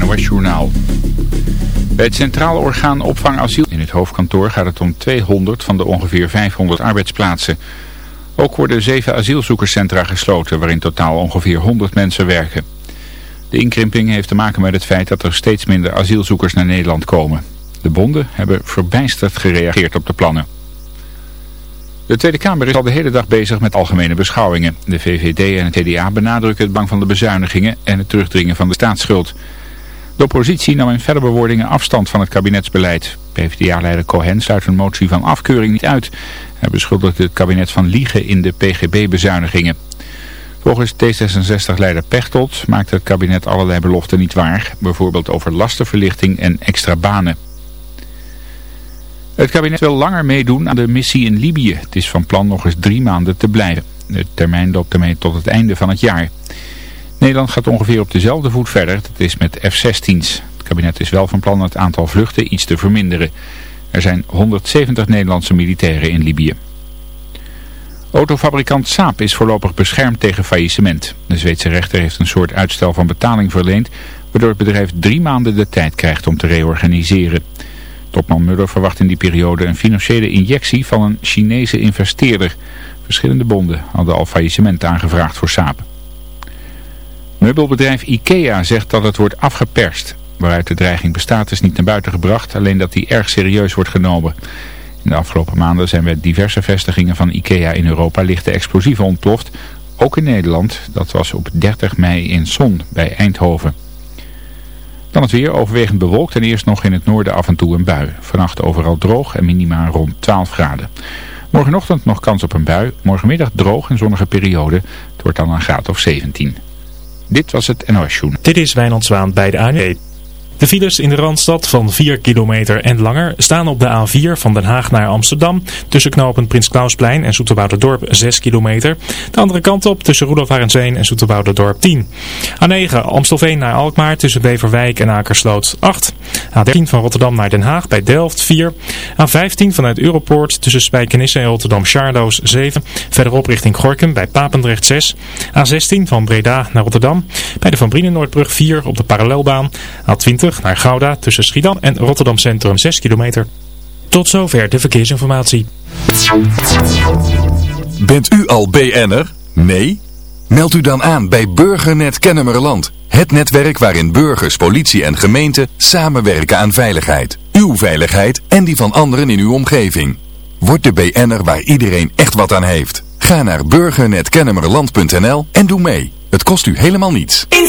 het Journaal. Bij het Centraal Orgaan Opvang Asiel in het hoofdkantoor gaat het om 200 van de ongeveer 500 arbeidsplaatsen. Ook worden zeven asielzoekerscentra gesloten waarin totaal ongeveer 100 mensen werken. De inkrimping heeft te maken met het feit dat er steeds minder asielzoekers naar Nederland komen. De bonden hebben verbijsterd gereageerd op de plannen. De Tweede Kamer is al de hele dag bezig met algemene beschouwingen. De VVD en het CDA benadrukken het bang van de bezuinigingen en het terugdringen van de staatsschuld. De oppositie nam in verdere bewoordingen afstand van het kabinetsbeleid. PvdA-leider Cohen sluit een motie van afkeuring niet uit. Hij beschuldigt het kabinet van liegen in de PGB-bezuinigingen. Volgens D66-leider Pechtold maakt het kabinet allerlei beloften niet waar. Bijvoorbeeld over lastenverlichting en extra banen. Het kabinet wil langer meedoen aan de missie in Libië. Het is van plan nog eens drie maanden te blijven. De termijn loopt ermee tot het einde van het jaar. Nederland gaat ongeveer op dezelfde voet verder. Dat is met F-16's. Het kabinet is wel van plan het aantal vluchten iets te verminderen. Er zijn 170 Nederlandse militairen in Libië. Autofabrikant Saab is voorlopig beschermd tegen faillissement. De Zweedse rechter heeft een soort uitstel van betaling verleend... waardoor het bedrijf drie maanden de tijd krijgt om te reorganiseren. Topman Muller verwacht in die periode een financiële injectie van een Chinese investeerder. Verschillende bonden hadden al faillissement aangevraagd voor Saab. Meubelbedrijf IKEA zegt dat het wordt afgeperst. Waaruit de dreiging bestaat is niet naar buiten gebracht, alleen dat die erg serieus wordt genomen. In de afgelopen maanden zijn bij diverse vestigingen van IKEA in Europa lichte explosieven ontploft. Ook in Nederland, dat was op 30 mei in Son bij Eindhoven. Dan het weer overwegend bewolkt en eerst nog in het noorden af en toe een bui. Vannacht overal droog en minimaal rond 12 graden. Morgenochtend nog kans op een bui. Morgenmiddag droog en zonnige periode. Het wordt dan een graad of 17. Dit was het NOS Joen. Dit is Wijnand Zwaan bij de ANW. De files in de Randstad van 4 kilometer en langer staan op de A4 van Den Haag naar Amsterdam. Tussen knopen Prins Klausplein en Dorp 6 kilometer. De andere kant op tussen Rudolf Arendsveen en Dorp 10. A9 Amstelveen naar Alkmaar tussen Beverwijk en Akersloot 8. A13 van Rotterdam naar Den Haag bij Delft 4. A15 vanuit Europoort tussen Spijkenisse en Rotterdam Charloes 7. Verderop richting Gorkum bij Papendrecht 6. A16 van Breda naar Rotterdam bij de Van Brienenoordbrug 4 op de parallelbaan. A20 naar Gouda tussen Schiedam en Rotterdam Centrum 6 kilometer. Tot zover de verkeersinformatie. Bent u al BN'er? Nee? Meld u dan aan bij Burgernet Kennemerland. Het netwerk waarin burgers, politie en gemeente samenwerken aan veiligheid. Uw veiligheid en die van anderen in uw omgeving. Word de BN'er waar iedereen echt wat aan heeft. Ga naar burgernetkennemerland.nl en doe mee. Het kost u helemaal niets. In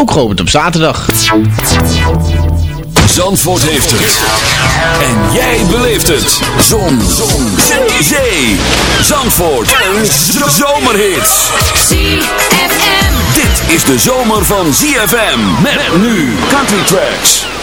ook geopend op zaterdag. Zandvoort heeft het. En jij beleeft het. Zon. Zon. Zee. Zee. Zandvoort. Een zomerhit. ZFM. Dit is de zomer van ZFM. Met nu Country Tracks.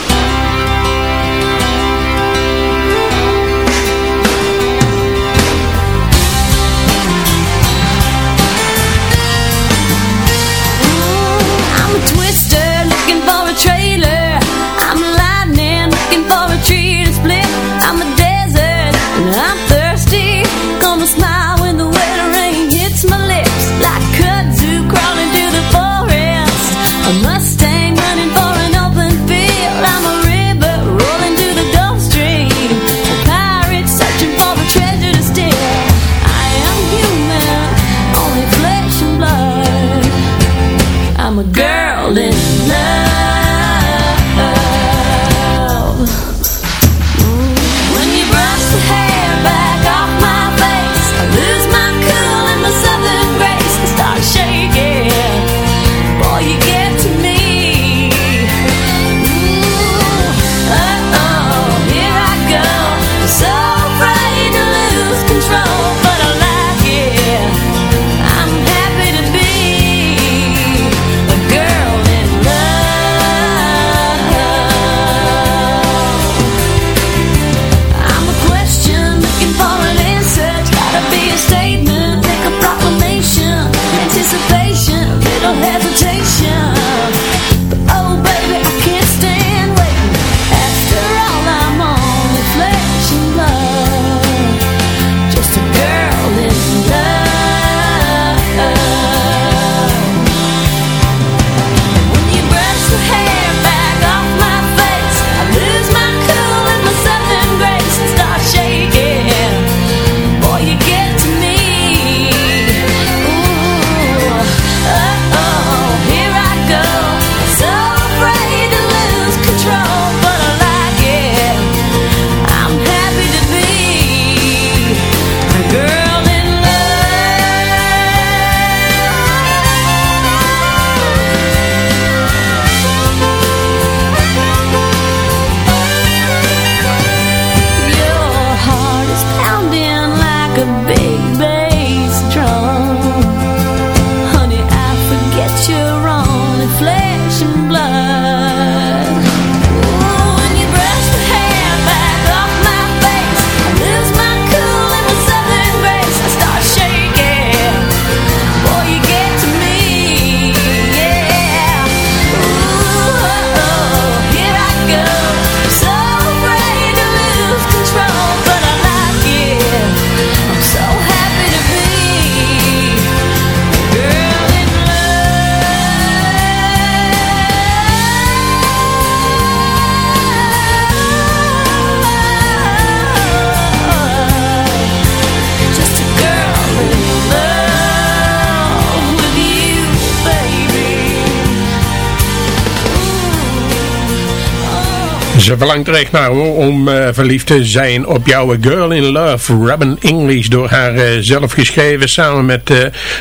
Ze verlangt er echt naar hoor, om uh, verliefd te zijn op jouw Girl in Love, Robin English, door haar uh, zelf geschreven samen met uh,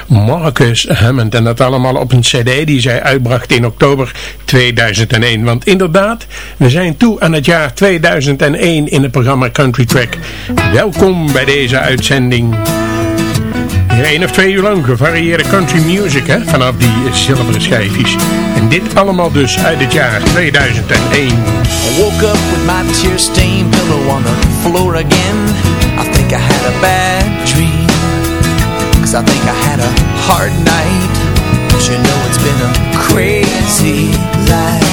Marcus Hammond. En dat allemaal op een cd die zij uitbracht in oktober 2001. Want inderdaad, we zijn toe aan het jaar 2001 in het programma Country Track. Welkom bij deze uitzending. Eén of twee uur lang gevarieerde country music hè, vanaf die zilveren schijfjes. En dit allemaal dus uit het jaar 2001. I woke up with my tear-stained pillow on the floor again. I think I had a bad dream. Cause I think I had a hard night. But you know it's been a crazy life.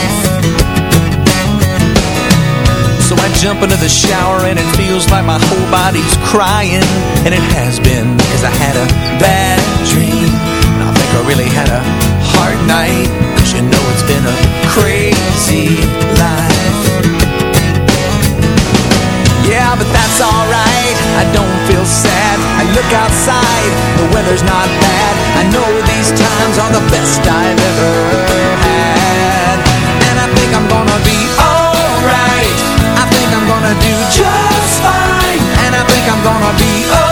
Jump into the shower and it feels like my whole body's crying. And it has been because I had a bad dream. And I think I really had a hard night Cause you know it's been a crazy life. Yeah, but that's alright, I don't feel sad. I look outside, the weather's not bad. I know these times are the best I've ever had. And I think I'm gonna be alright gonna do just fine. And I think I'm gonna be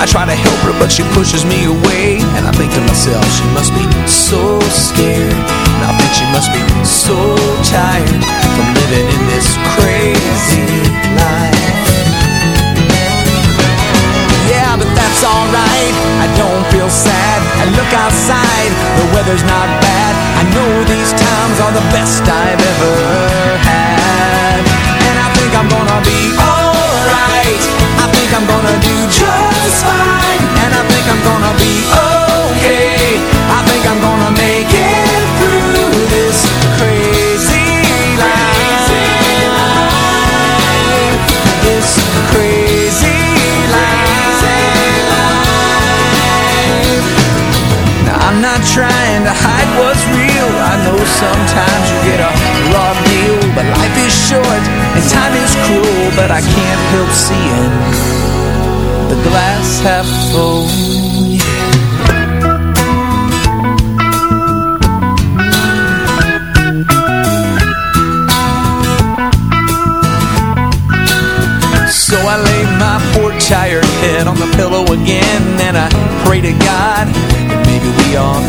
I try to help her but she pushes me away. And I think to myself she must be so scared. And I think she must be so tired From living in this crazy life. Yeah, but that's alright. I don't feel sad. I look outside. The weather's not bad. I know these times are the best I've ever had. And I think I'm gonna be alright I think I'm gonna do just fine. And I think I'm gonna be okay. I think I'm gonna make it through this crazy life. This crazy life. Now I'm not trying to hide what's real. I know sometimes you get a raw deal But life is short time is cruel But I can't help seeing the glass half full. So I lay my poor tired head on the pillow again And I pray to God that maybe we all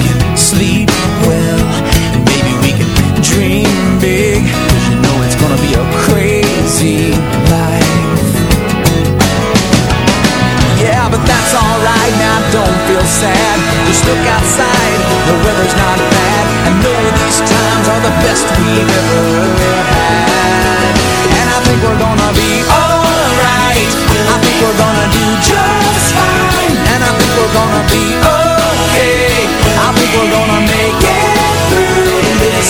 look outside, the weather's not bad. I know these times are the best we've ever had. And I think we're gonna be alright. I think we're gonna do just fine. And I think we're gonna be okay. I think we're gonna make it through this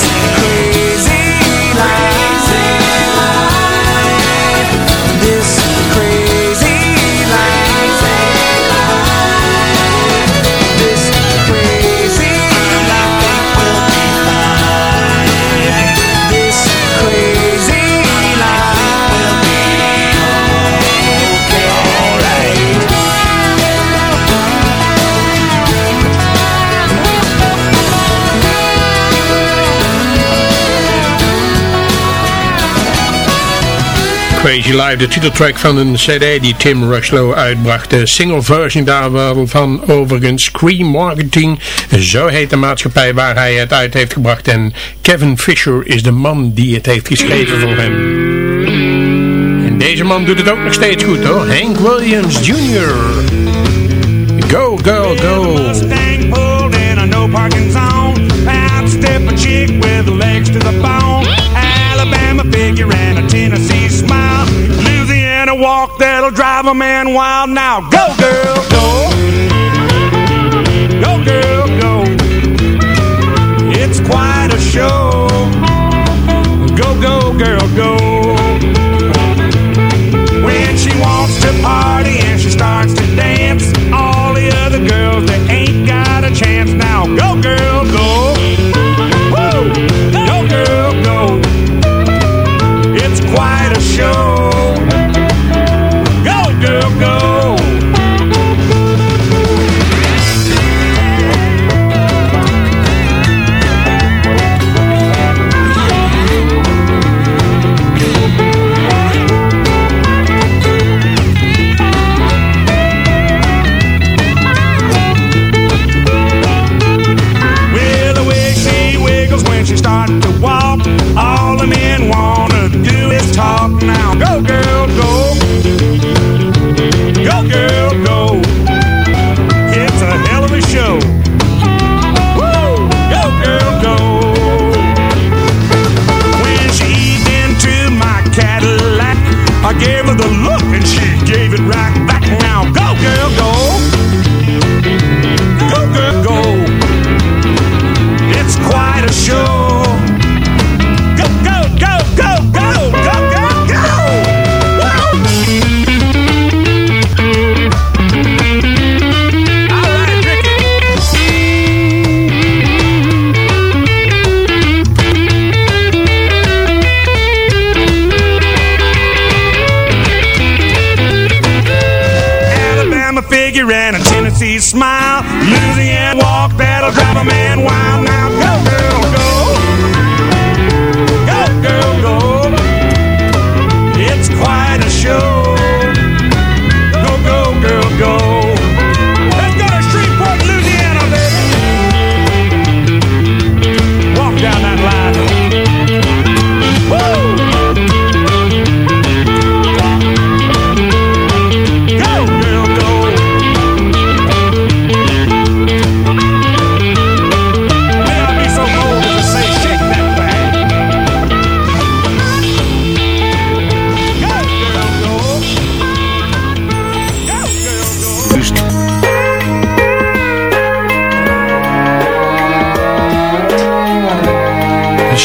Crazy Life, de titeltrack van een cd die Tim Rushlow uitbracht. De single version daarvan overigens Scream Marketing, zo heet de maatschappij waar hij het uit heeft gebracht. En Kevin Fisher is de man die het heeft geschreven voor hem. En deze man doet het ook nog steeds goed hoor, Hank Williams Jr. Go, go, go. Drive a man wild. Now go, girl, go. Go, girl, go. It's quite a show.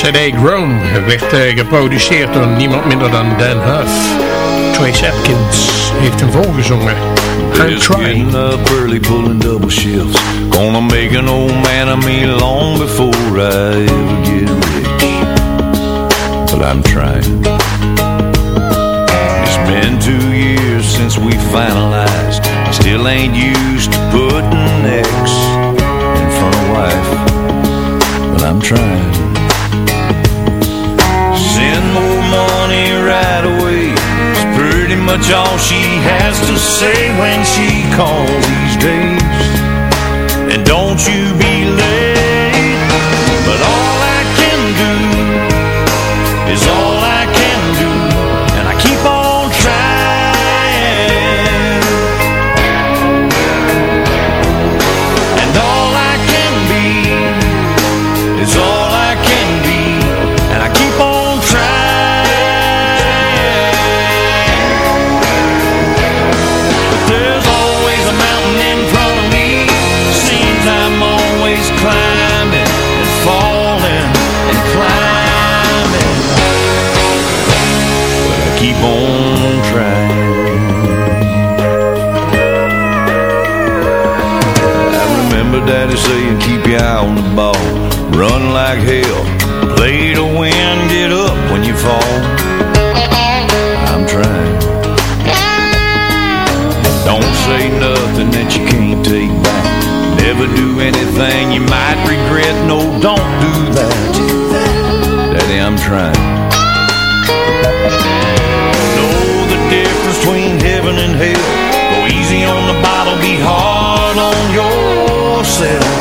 CD Chrome werd uh, geproduceerd door niemand minder dan Dann Huff. Trace Atkins heeft hem volgezongen. I'm trying. up early pulling double shifts. Gonna make an old man of me long before I ever get rich. But I'm trying. It's been two years since we finalized. I Still ain't used to putting X in front of wife, But I'm trying. much all she has to say when she calls these days. And don't you be late, but all guy on the ball. Run like hell, play to win, get up when you fall. I'm trying. Don't say nothing that you can't take back. Never do anything you might regret. No, don't do that. Daddy, I'm trying. Know the difference between heaven and hell. Go easy on the bottle, be hard on yourself.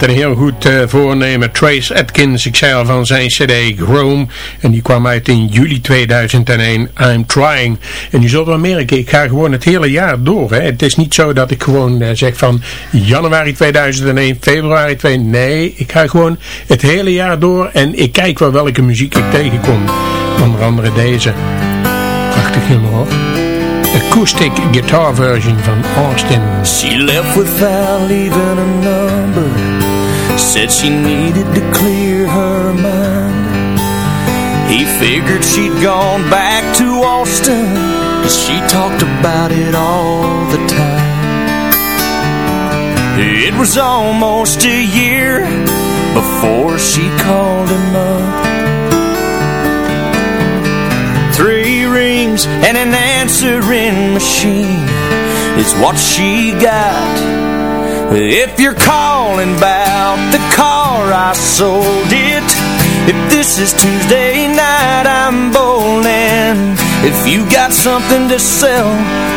Met een heel goed uh, voornemen, Trace Atkins. Ik zei al van zijn cd Chrome. En die kwam uit in juli 2001, I'm Trying. En je zult wel merken, ik ga gewoon het hele jaar door. Hè. Het is niet zo dat ik gewoon uh, zeg van januari 2001, februari 2001. Nee, ik ga gewoon het hele jaar door. En ik kijk wel welke muziek ik tegenkom. Onder andere deze. Prachtig nummer hoor. acoustic guitar version van Austin. She left without leaving a number. Said she needed to clear her mind. He figured she'd gone back to Austin. She talked about it all the time. It was almost a year before she called him up. Three rings and an answering machine is what she got. If you're calling about the car, I sold it. If this is Tuesday night, I'm bowling. If you got something to sell,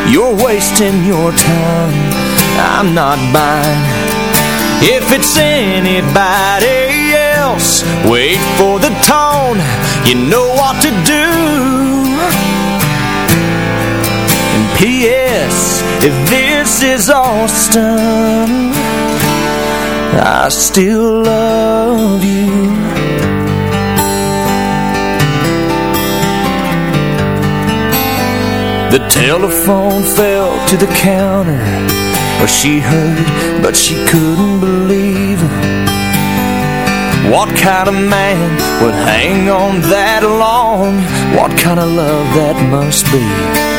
you're wasting your time. I'm not buying. If it's anybody else, wait for the tone. You know what to do. P.S. If this is Austin, I still love you. The telephone fell to the counter where she heard, but she couldn't believe what kind of man would hang on that long? What kind of love that must be?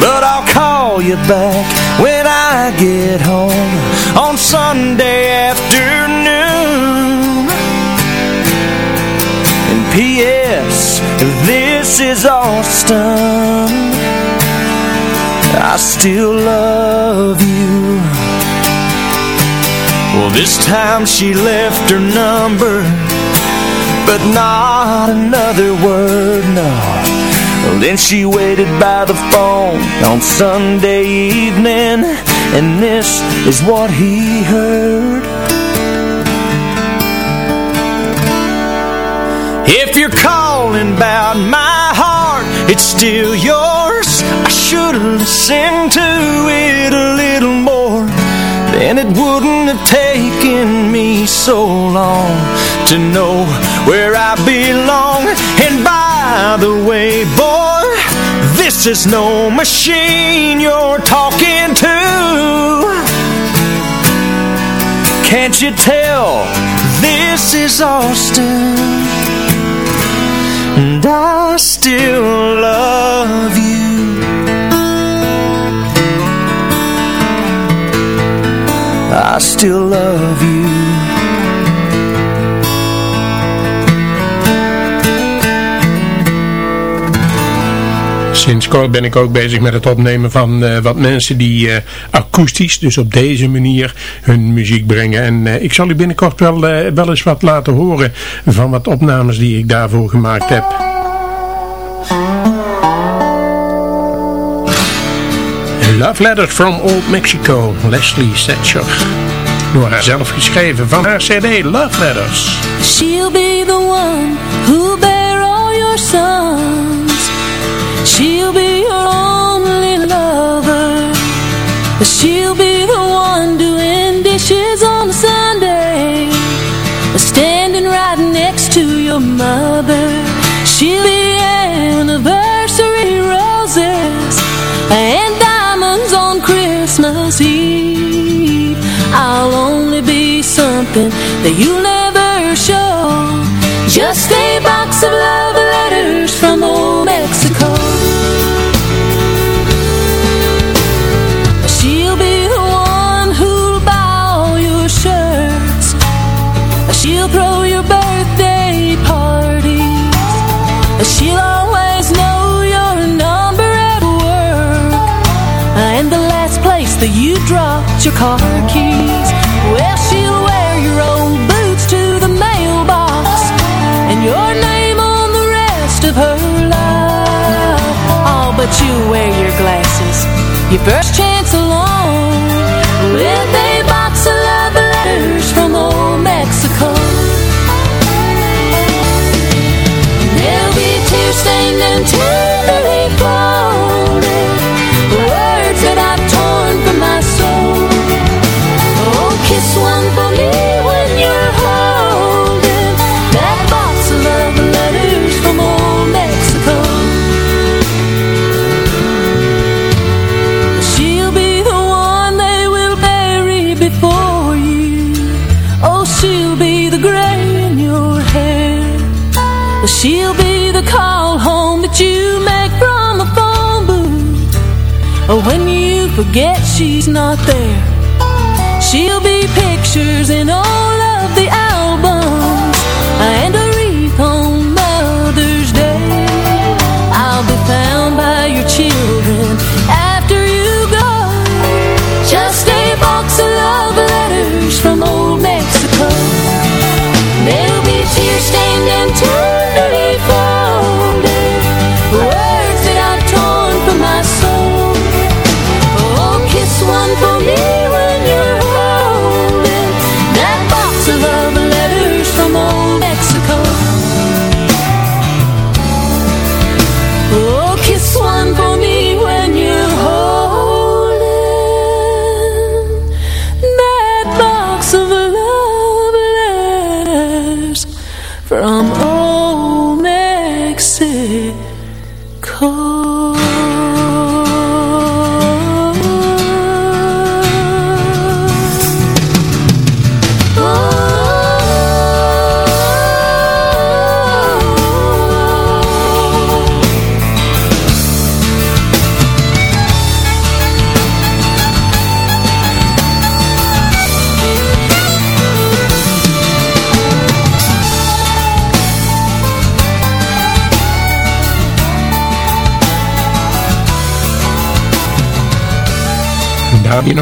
But I'll call you back when I get home on Sunday afternoon. And P.S. This is Austin. I still love you. Well, this time she left her number, but not another word, no. Then she waited by the phone on Sunday evening. And this is what he heard. If you're calling about my heart It's still yours. I should've listened to it a little more Then it wouldn't have taken me so long To know where I belong. And by the way, boy. This is no machine you're talking to. Can't you tell this is Austin? And I still love you. I still love you Sinds kort ben ik ook bezig met het opnemen van uh, wat mensen die uh, akoestisch, dus op deze manier, hun muziek brengen. En uh, ik zal u binnenkort wel, wel eens wat laten horen van wat opnames die ik daarvoor gemaakt heb. Love Letters from Old Mexico, Leslie Setcher. Door haar zelf geschreven van haar cd Love Letters. She'll be the one who bear all your sons. She'll be your only lover. She'll be the one doing dishes on a Sunday. Standing right next to your mother. She'll be anniversary roses and diamonds on Christmas Eve. I'll only be something that you'll never show. Just a box of love letters You first change But when you forget she's not there She'll be pictures in all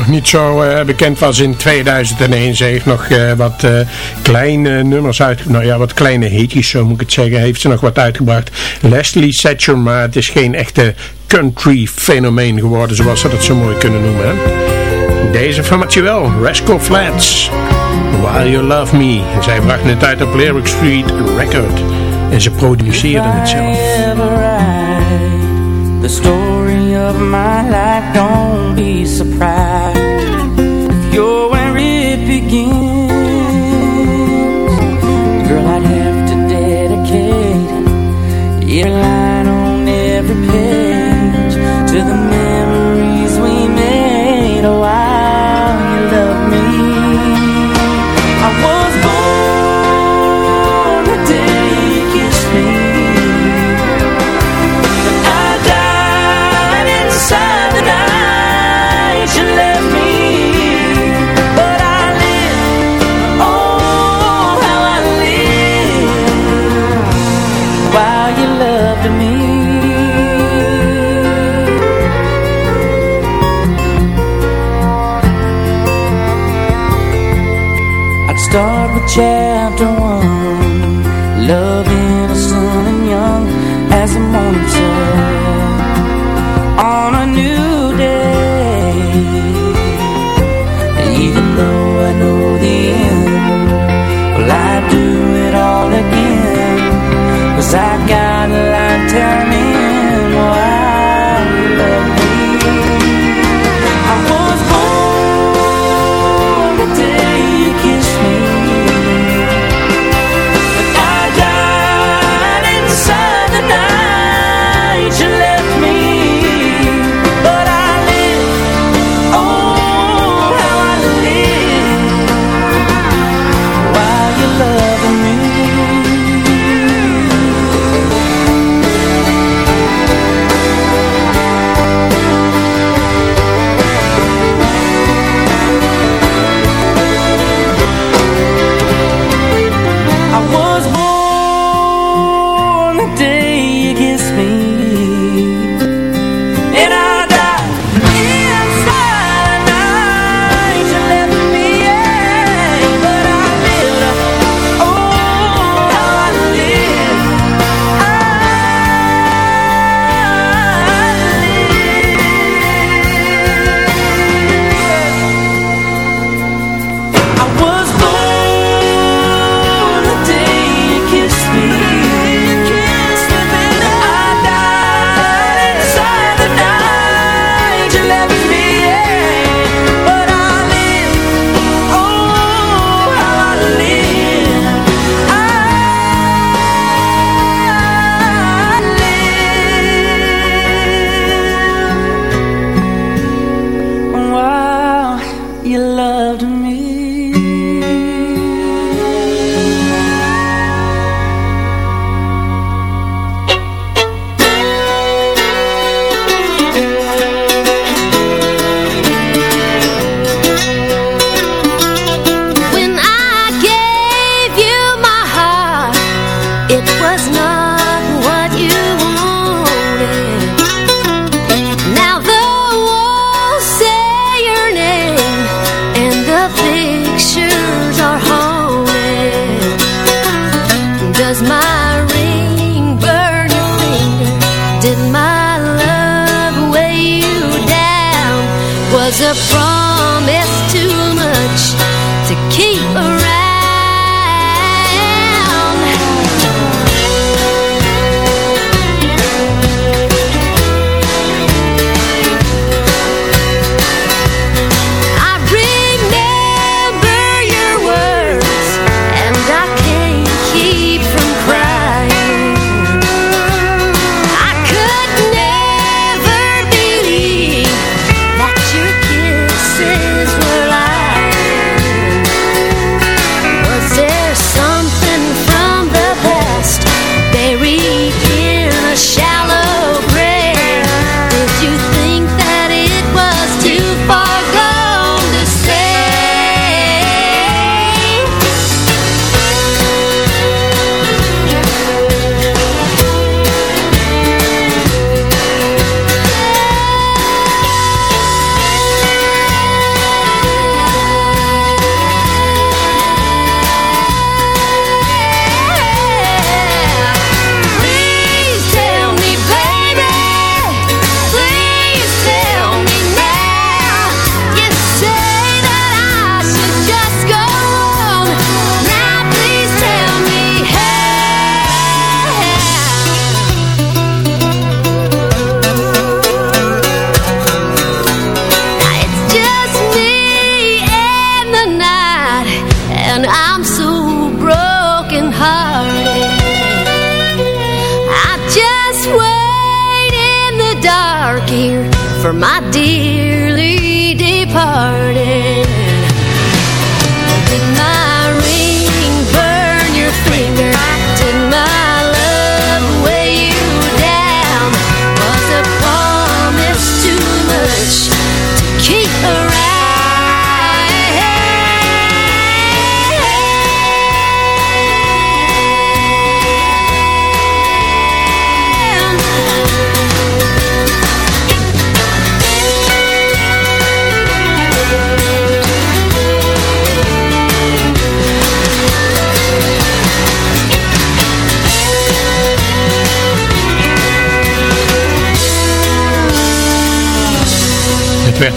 niet zo eh, bekend was in 2001. Ze heeft nog eh, wat eh, kleine nummers uitgebracht. Nou ja, wat kleine hitjes, zo moet ik het zeggen. Heeft ze nog wat uitgebracht. Leslie Satcher, maar het is geen echte country fenomeen geworden, zoals ze dat zo mooi kunnen noemen. Hè? Deze formatie wel, Rascal Flats. While You Love Me. En zij brachten het uit op Lyric Street Record. En ze produceerden het zelf. of my life, don't be surprised if you're where it begins. Girl, I'd have to dedicate your life chair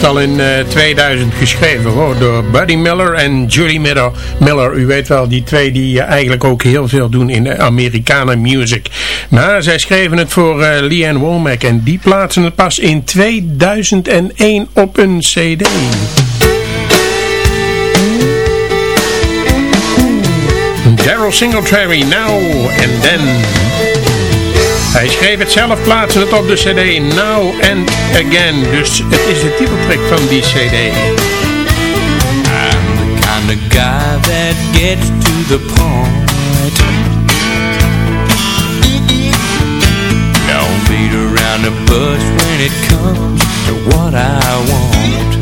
werd al in eh, 2000 geschreven hoor, door Buddy Miller en Julie Miller. Miller. U weet wel, die twee die eh, eigenlijk ook heel veel doen in de Amerikanen music. Maar zij schreven het voor eh Leanne Womack en die plaatsen het pas in 2001 op een cd. Daryl Singletary, Now and Then. Hij schreef het zelf, plaatste het op de cd Now and Again. Dus het is de titeltrack van die cd. I'm the kind of guy that gets to the point. Don't beat around the bush when it comes to what I want.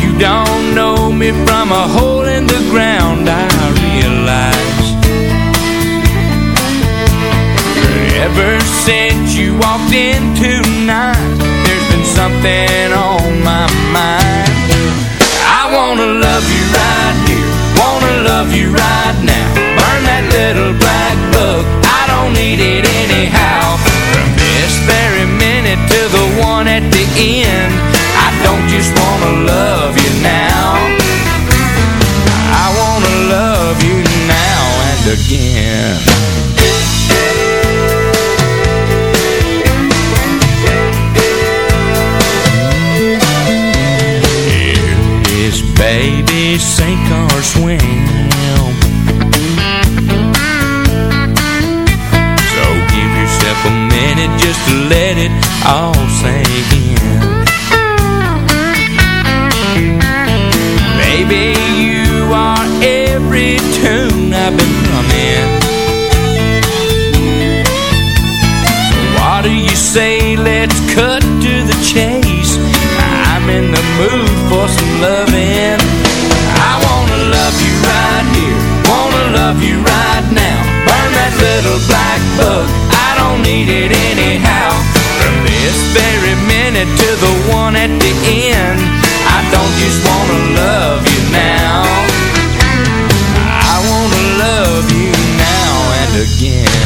You don't know me from a hole in the ground, I Ever since you walked in tonight, there's been something on my mind. I wanna love you right here, wanna love you right now. Burn that little black book, I don't need it anyhow. From this very minute to the one at the end, I don't just wanna love you now. I wanna love you now and again. All sink in Baby, you are every tune I've been humming. What do you say, let's cut to the chase. I'm in the mood for some loving. I wanna love you right here. Wanna love you right now. Burn that little black book. I don't need it very minute to the one at the end. I don't just wanna love you now. I wanna love you now and again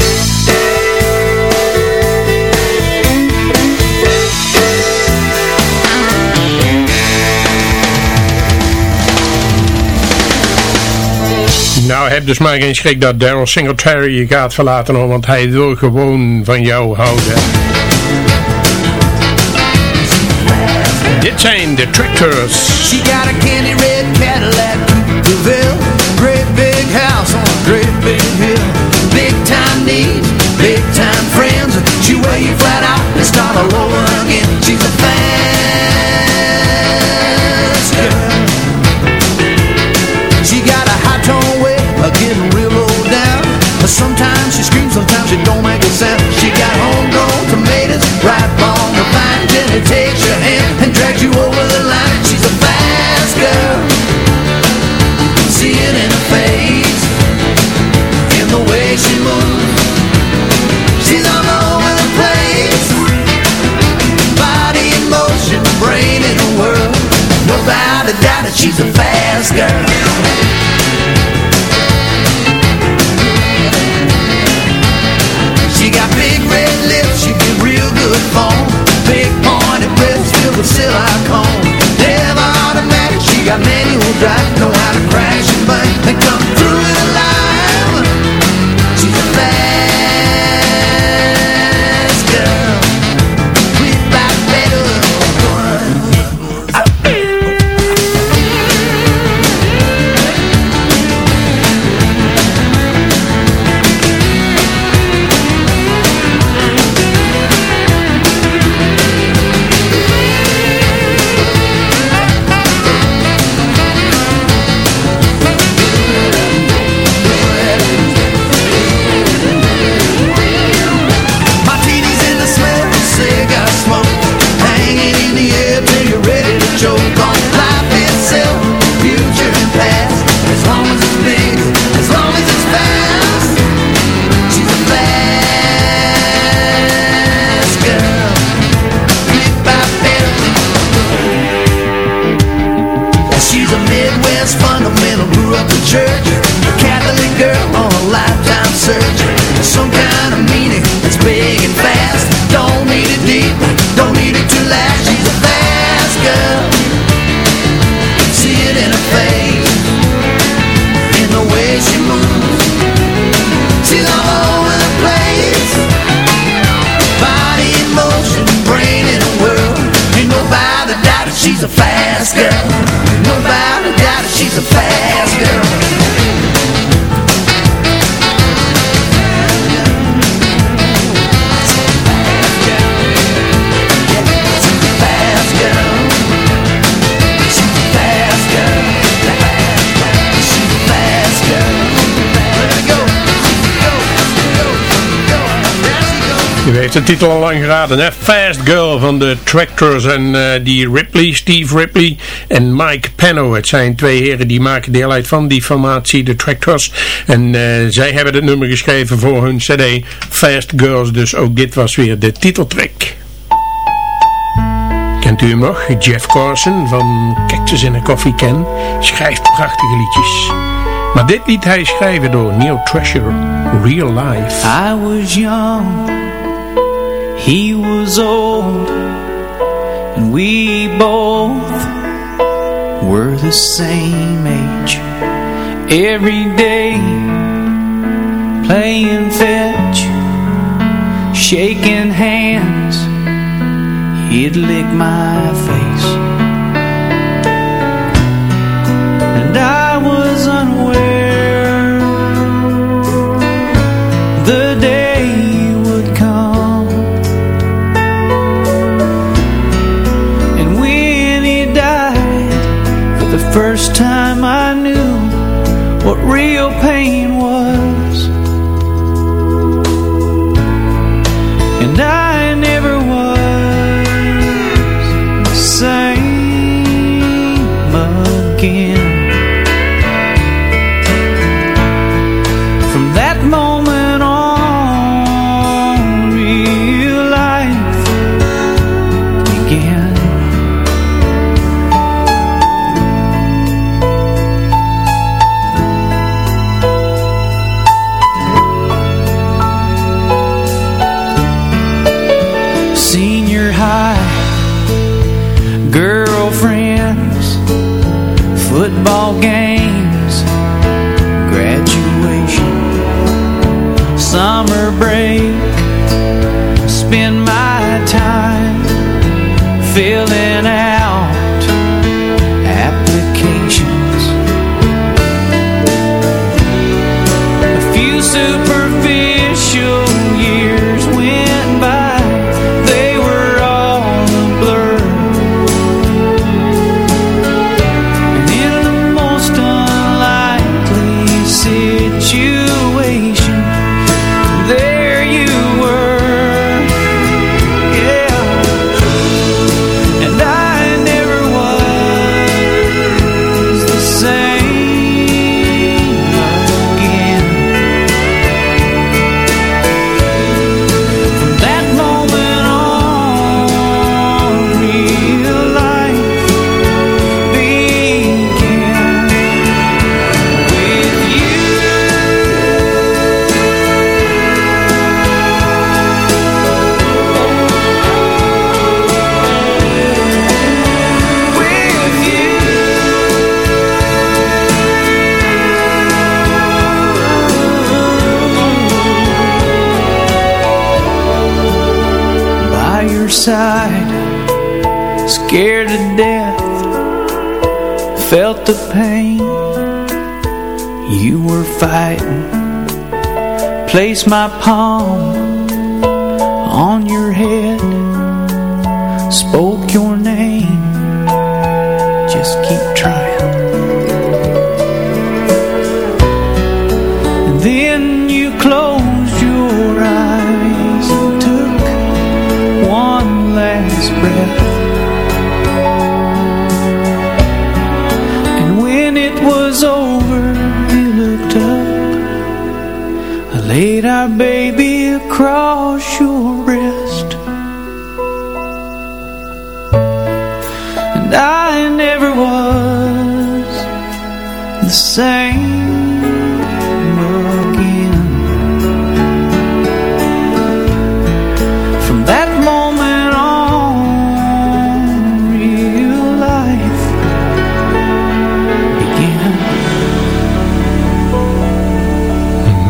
Nou, heb dus maar geen schrik dat Daryl Singletary je gaat verlaten, hoor, want hij wil gewoon van jou houden. Dit zijn de Tractors. She got a candy red Cadillac DeVille Great big house on a great big hill Big time needs, big time friends She wear you flat out and start all over again She's a fast girl de titel al lang geraden, hè? Fast Girl van de Tractors en eh, die Ripley, Steve Ripley en Mike Pano. Het zijn twee heren die maken deel uit van die formatie, de Tractors. En eh, zij hebben het nummer geschreven voor hun cd Fast Girls, dus ook dit was weer de titeltrack. Kent u hem nog? Jeff Carson van Cactus in a Coffee Can schrijft prachtige liedjes. Maar dit liet hij schrijven door Neil Treasure, Real Life. I was young, he was old, and we both were the same age. Every day, playing fetch, shaking hands, he'd lick my face. Real pain was A side, scared to death, felt the pain you were fighting. Place my palm And I never was the same again. From that moment on, real life began.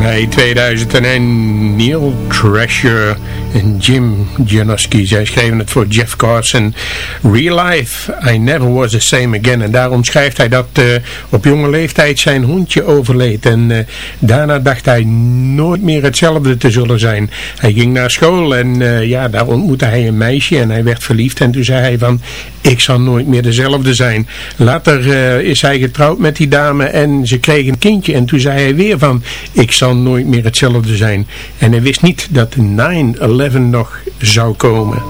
Mei 2001, Neil Thrasher en Jim Janoski. Zij schreven het voor Jeff Carson. Real life, I never was the same again. En daarom schrijft hij dat eh, op jonge leeftijd zijn hondje overleed. En eh, daarna dacht hij nooit meer hetzelfde te zullen zijn. Hij ging naar school en eh, ja, daar ontmoette hij een meisje en hij werd verliefd. En toen zei hij van, ik zal nooit meer dezelfde zijn. Later is hij getrouwd met die dame en ze kregen een kindje. En toen zei hij weer van, ik zal nooit meer hetzelfde zijn. En hij wist niet dat 9-11 nog zou komen.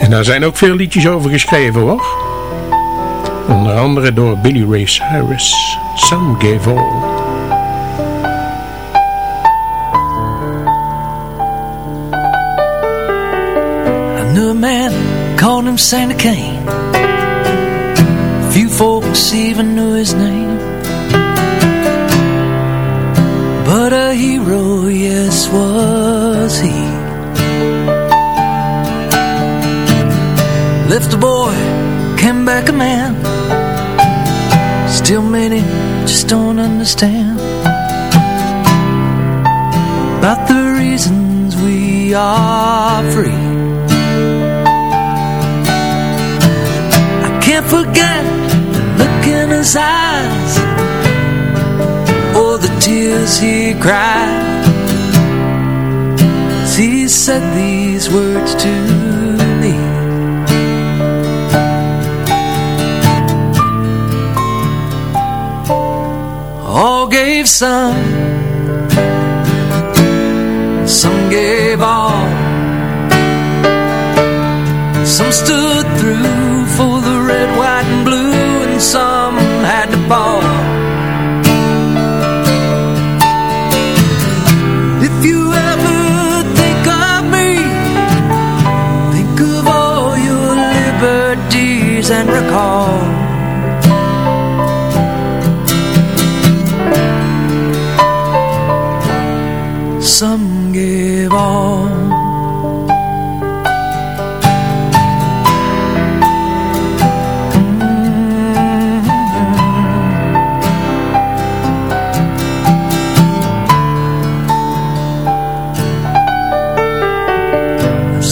En daar zijn ook veel liedjes over geschreven hoor. Onder andere door Billy Ray Cyrus. Some Gave All. Knew a man, called him Santa Cain. Few folks even knew his name. But a hero, yes, was he. Left a boy, came back a man. Still many just don't understand about the reasons we are free. I can't forget the look in his eyes or the tears he cried said these words to me. All gave some, some gave all. Some stood through for the red, white, and blue, and some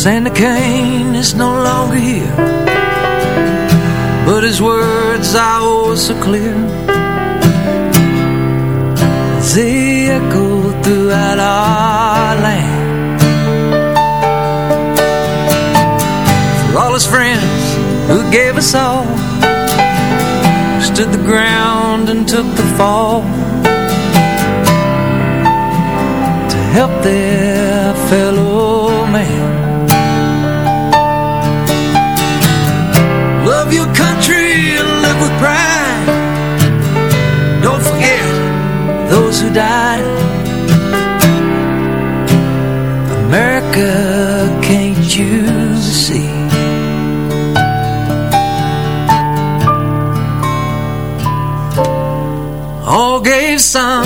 Sandy Kane is no longer here But his words are always so clear. They echo throughout our land. For all his friends who gave us all Stood the ground and took the fall To help their fellow man died America, can't you see? All gave some Some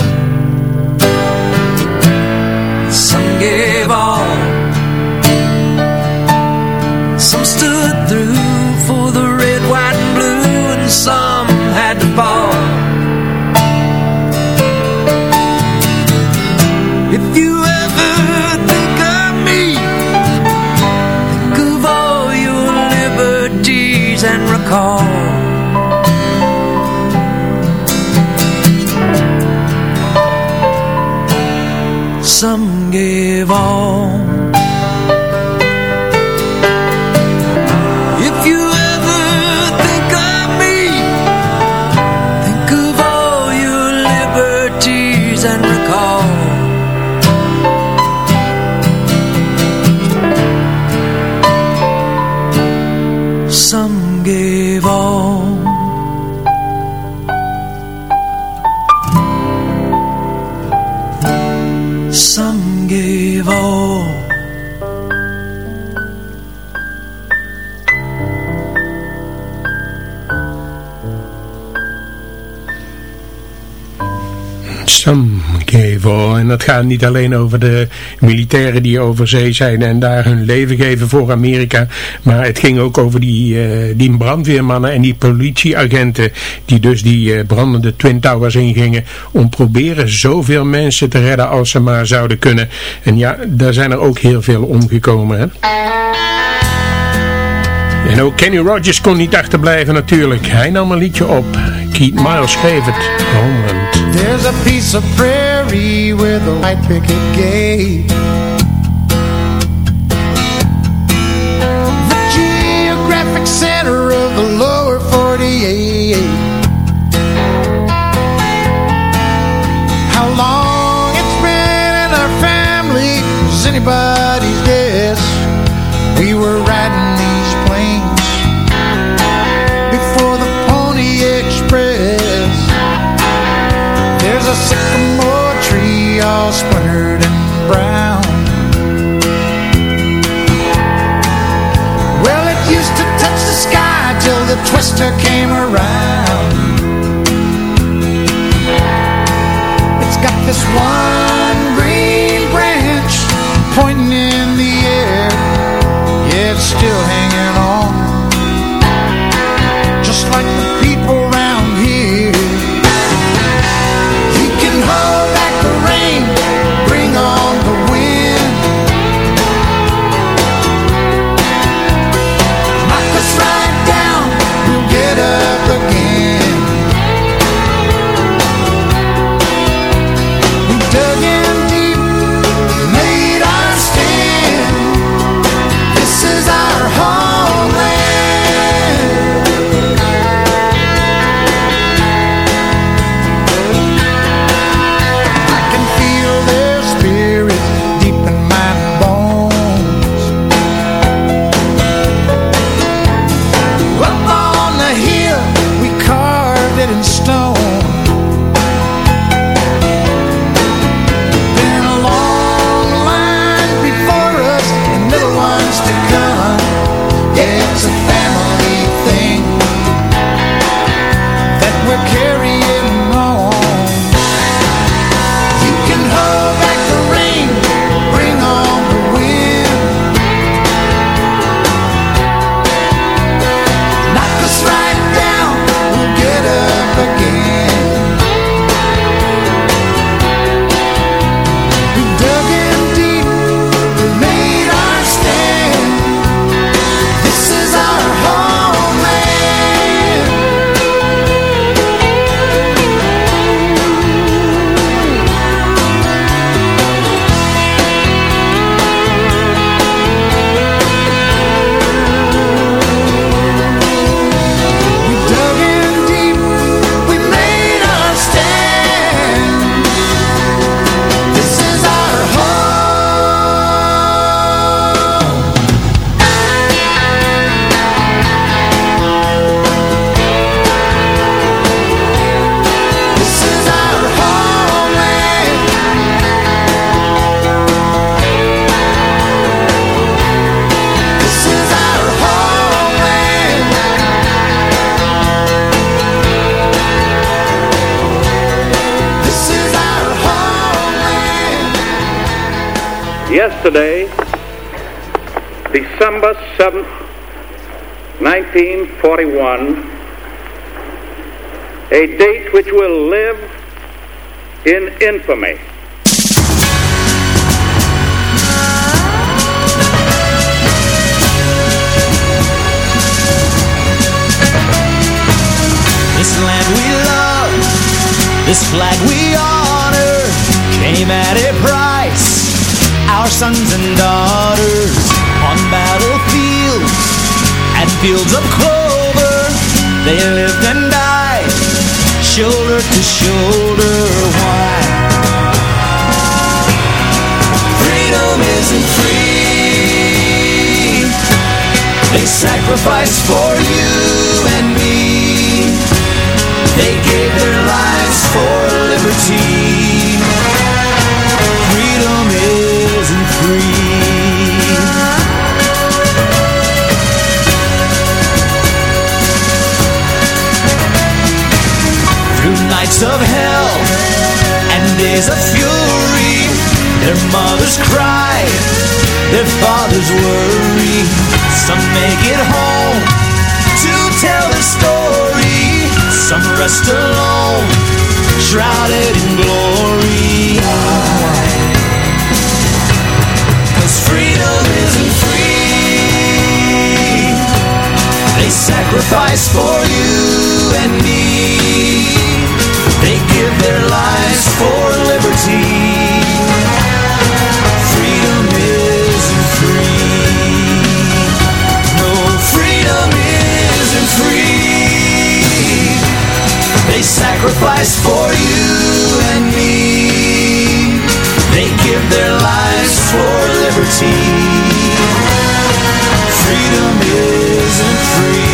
dat gaat niet alleen over de militairen die over zee zijn en daar hun leven geven voor Amerika. Maar het ging ook over die, eh, die brandweermannen en die politieagenten die dus die eh, brandende Twin Towers ingingen om proberen zoveel mensen te redden als ze maar zouden kunnen. En ja, daar zijn er ook heel veel omgekomen. Hè? En ook Kenny Rogers kon niet achterblijven natuurlijk. Hij nam een liedje op. Keith Miles schreef het. There's a piece of prairie with a white picket gate. The geographic center of the lower 48 How long it's been in our family. Is anybody's twister came around. It's got this one It's a family thing that we're. 7th, 1941, a date which will live in infamy. This land we love, this flag we honor, came at a price. Our sons and daughters and fields of clover, they lived and died, shoulder to shoulder. Why? Freedom isn't free. They sacrificed for you and me. They gave their lives for liberty. Nights of hell and days of fury, their mothers cry, their fathers worry. Some make it home to tell the story. Some rest alone, shrouded in glory. Cause freedom isn't free. They sacrifice for you and me. They give their lives for liberty. Freedom isn't free. No, freedom isn't free. They sacrifice for you and me. They give their lives for liberty. Freedom isn't free.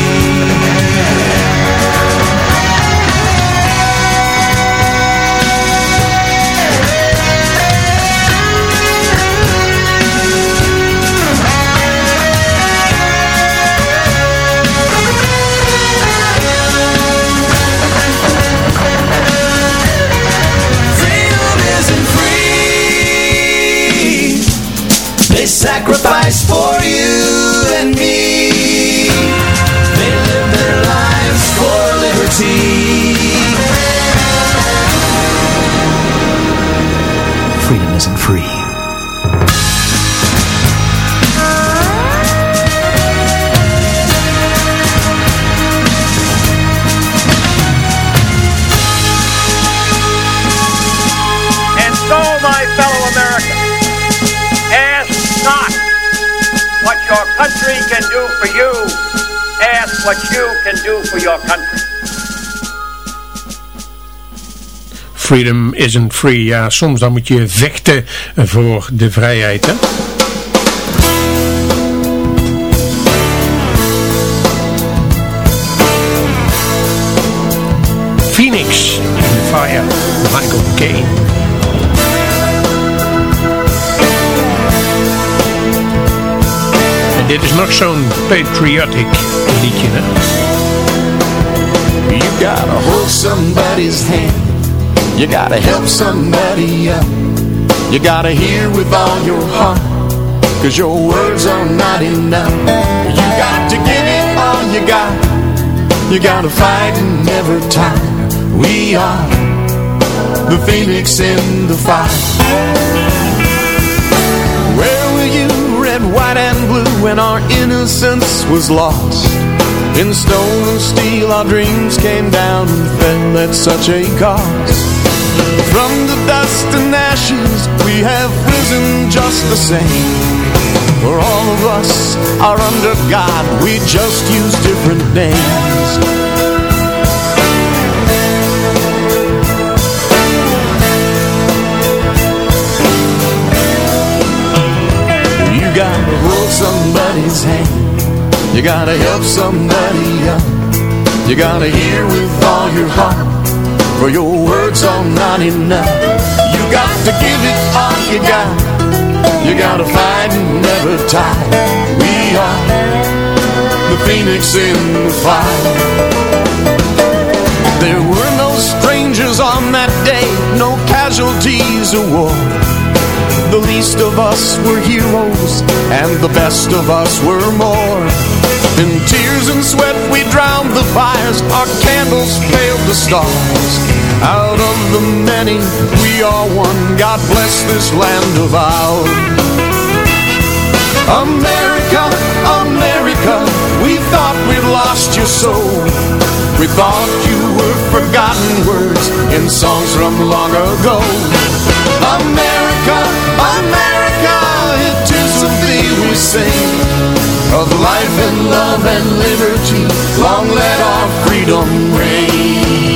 Freedom isn't free. Ja, soms dan moet je vechten voor de vrijheid, hè? Phoenix the Fire, Michael Caine. En dit is nog zo'n patriotic liedje? You gotta hold somebody's hand. You gotta help somebody up. You gotta hear with all your heart. Cause your words are not enough. You got to give it all you got. You gotta fight and never tire. We are the phoenix in the fire. Where were you, red, white, and blue, when our innocence was lost? In stone and steel, our dreams came down and fell at such a cost. From the dust and ashes, we have risen just the same. For all of us are under God, we just use different names. You gotta hold somebody's hand. You gotta help somebody up. You gotta hear with all your heart. For your words are not enough. You got to give it all you got. You gotta fight and never tire. We are the phoenix in the fire. There were no strangers on that day, no casualties of war. The least of us were heroes, and the best of us were more. In tears and sweat we drowned the fires, our candles paled the stars. Out of the many, we are one. God bless this land of ours. America, America, we thought we'd lost your soul. We thought you were forgotten words in songs from long ago. America, America, it is of thee we sing. Of life and love and liberty, long let our freedom reign.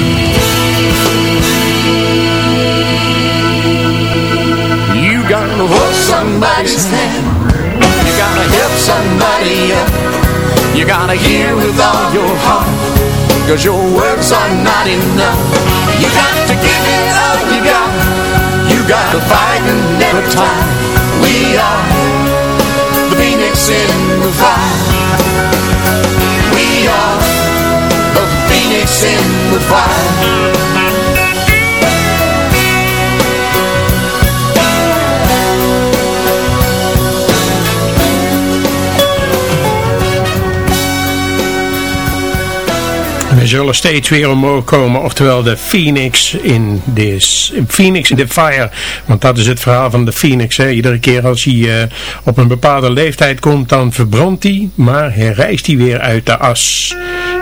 You gotta hold somebody's hand. You gotta help somebody up. You gotta hear with all your heart. Cause your words are not enough. You got to give it all you got. You gotta fight and never tire. We are the phoenix in We are the phoenix in the fire. Zullen steeds weer omhoog komen, oftewel de Phoenix in this, Phoenix in the Fire. Want dat is het verhaal van de Phoenix. Hè. Iedere keer als hij eh, op een bepaalde leeftijd komt, dan verbrandt hij, maar herrijst hij weer uit de as.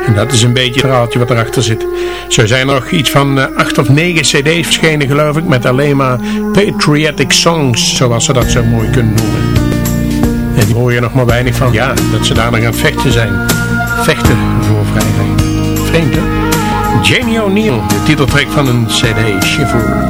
En dat is een beetje het verhaaltje wat erachter zit. Zo zijn er nog iets van eh, acht of negen cd's verschenen geloof ik, met alleen maar patriotic songs, zoals ze dat zo mooi kunnen noemen. En die hoor je nog maar weinig van. Ja, dat ze daar nog aan het vechten zijn. Vechten voor vrijheid. Jamie O'Neill, de titeltrack van een cd, Shiver.